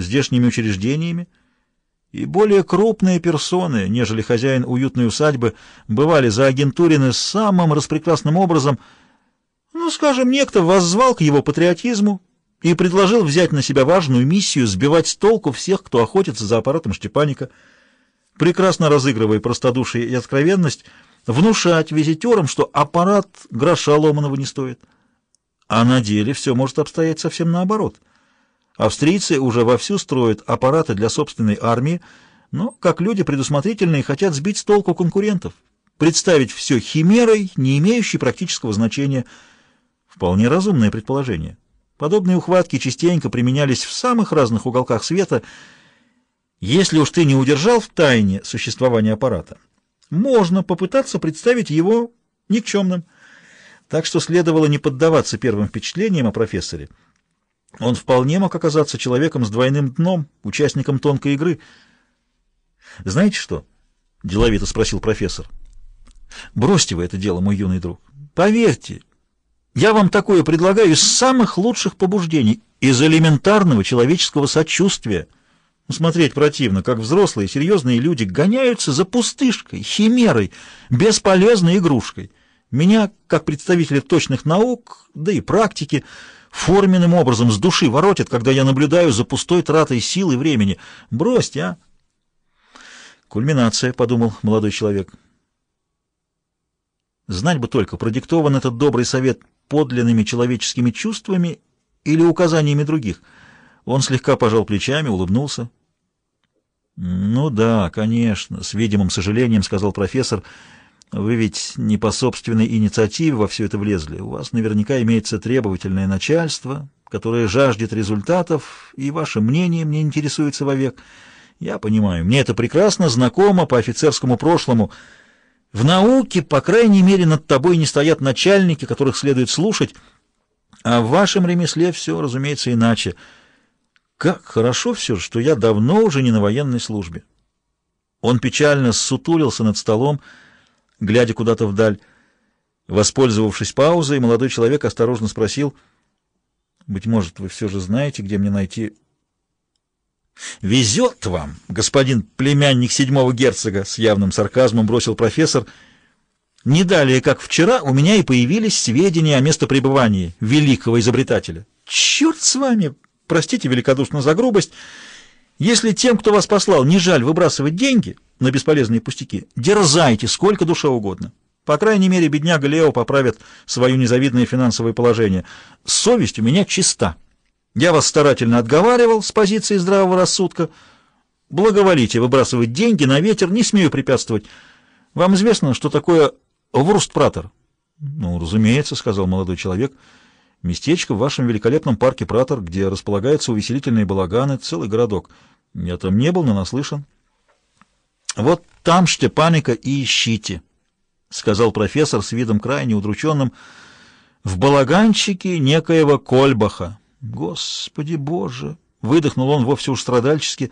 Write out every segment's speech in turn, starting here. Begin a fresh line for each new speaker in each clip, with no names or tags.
здешними учреждениями, и более крупные персоны, нежели хозяин уютной усадьбы, бывали заагентурены самым распрекрасным образом. Ну, скажем, некто воззвал к его патриотизму и предложил взять на себя важную миссию сбивать с толку всех, кто охотится за аппаратом Штепаника, прекрасно разыгрывая простодушие и откровенность, внушать визитерам, что аппарат гроша ломаного не стоит. А на деле все может обстоять совсем наоборот — Австрийцы уже вовсю строят аппараты для собственной армии, но, как люди предусмотрительные, хотят сбить с толку конкурентов, представить все химерой, не имеющей практического значения. Вполне разумное предположение. Подобные ухватки частенько применялись в самых разных уголках света. Если уж ты не удержал в тайне существование аппарата, можно попытаться представить его никчемным. Так что следовало не поддаваться первым впечатлениям о профессоре, он вполне мог оказаться человеком с двойным дном, участником тонкой игры. «Знаете что?» — деловито спросил профессор. «Бросьте вы это дело, мой юный друг. Поверьте, я вам такое предлагаю из самых лучших побуждений, из элементарного человеческого сочувствия. Смотреть противно, как взрослые серьезные люди гоняются за пустышкой, химерой, бесполезной игрушкой. Меня, как представителя точных наук, да и практики, — форменным образом с души воротит, когда я наблюдаю за пустой тратой сил и времени. Бросьте, а! Кульминация, — подумал молодой человек. Знать бы только, продиктован этот добрый совет подлинными человеческими чувствами или указаниями других. Он слегка пожал плечами, улыбнулся. «Ну да, конечно», — с видимым сожалением сказал профессор, — вы ведь не по собственной инициативе во все это влезли. У вас наверняка имеется требовательное начальство, которое жаждет результатов, и ваше мнение мне интересуется вовек. Я понимаю, мне это прекрасно знакомо по офицерскому прошлому. В науке, по крайней мере, над тобой не стоят начальники, которых следует слушать, а в вашем ремесле все, разумеется, иначе. Как хорошо все что я давно уже не на военной службе. Он печально ссутулился над столом, глядя куда-то вдаль. Воспользовавшись паузой, молодой человек осторожно спросил, «Быть может, вы все же знаете, где мне найти...» «Везет вам, господин племянник седьмого герцога!» С явным сарказмом бросил профессор. «Не далее, как вчера, у меня и появились сведения о местопребывании великого изобретателя. Черт с вами! Простите великодушно за грубость!» Если тем, кто вас послал, не жаль выбрасывать деньги на бесполезные пустяки, дерзайте сколько душа угодно. По крайней мере, бедняга Лео поправит свое незавидное финансовое положение. Совесть у меня чиста. Я вас старательно отговаривал с позиции здравого рассудка. Благоволите выбрасывать деньги на ветер, не смею препятствовать. Вам известно, что такое вурст-пратор? — Ну, разумеется, — сказал молодой человек, — местечко в вашем великолепном парке Пратор, где располагаются увеселительные балаганы, целый городок — я там не был, но наслышан. Вот там Штепаника и ищите, — сказал профессор с видом крайне удрученным, — в балаганчике некоего Кольбаха. Господи Боже! — выдохнул он вовсе уж страдальчески.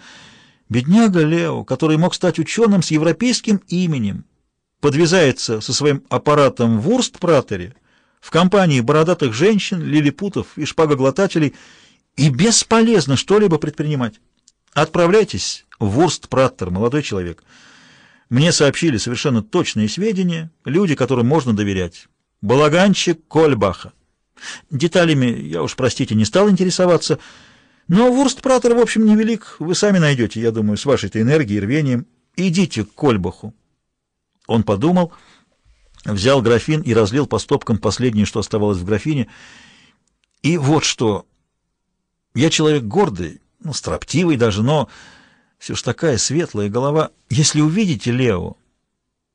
Бедняга Лео, который мог стать ученым с европейским именем, подвязается со своим аппаратом в Урст-Пратере, в компании бородатых женщин, лилипутов и шпагоглотателей, и бесполезно что-либо предпринимать. Отправляйтесь в Вурст-Праттер, молодой человек. Мне сообщили совершенно точные сведения, люди, которым можно доверять. Балаганчик Кольбаха. Деталями я уж, простите, не стал интересоваться, но Вурст-Праттер, в общем, невелик. Вы сами найдете, я думаю, с вашей-то энергией и рвением. Идите к Кольбаху. Он подумал, взял графин и разлил по стопкам последнее, что оставалось в графине. И вот что. Я человек гордый, ну, строптивый даже, но все ж такая светлая голова. Если увидите Лео,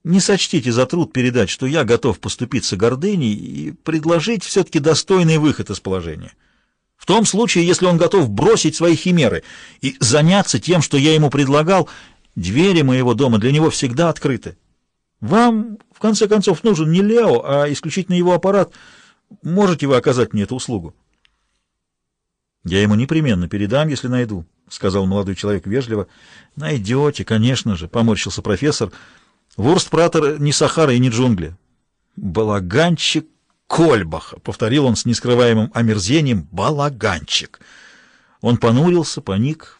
не сочтите за труд передать, что я готов поступиться гордыней и предложить все-таки достойный выход из положения. В том случае, если он готов бросить свои химеры и заняться тем, что я ему предлагал, двери моего дома для него всегда открыты. Вам, в конце концов, нужен не Лео, а исключительно его аппарат. Можете вы оказать мне эту услугу? «Я ему непременно передам, если найду», — сказал молодой человек вежливо. «Найдете, конечно же», — поморщился профессор. «Вурст-пратор не Сахара и не джунгли». «Балаганчик Кольбаха», — повторил он с нескрываемым омерзением. «Балаганчик». Он понурился, поник,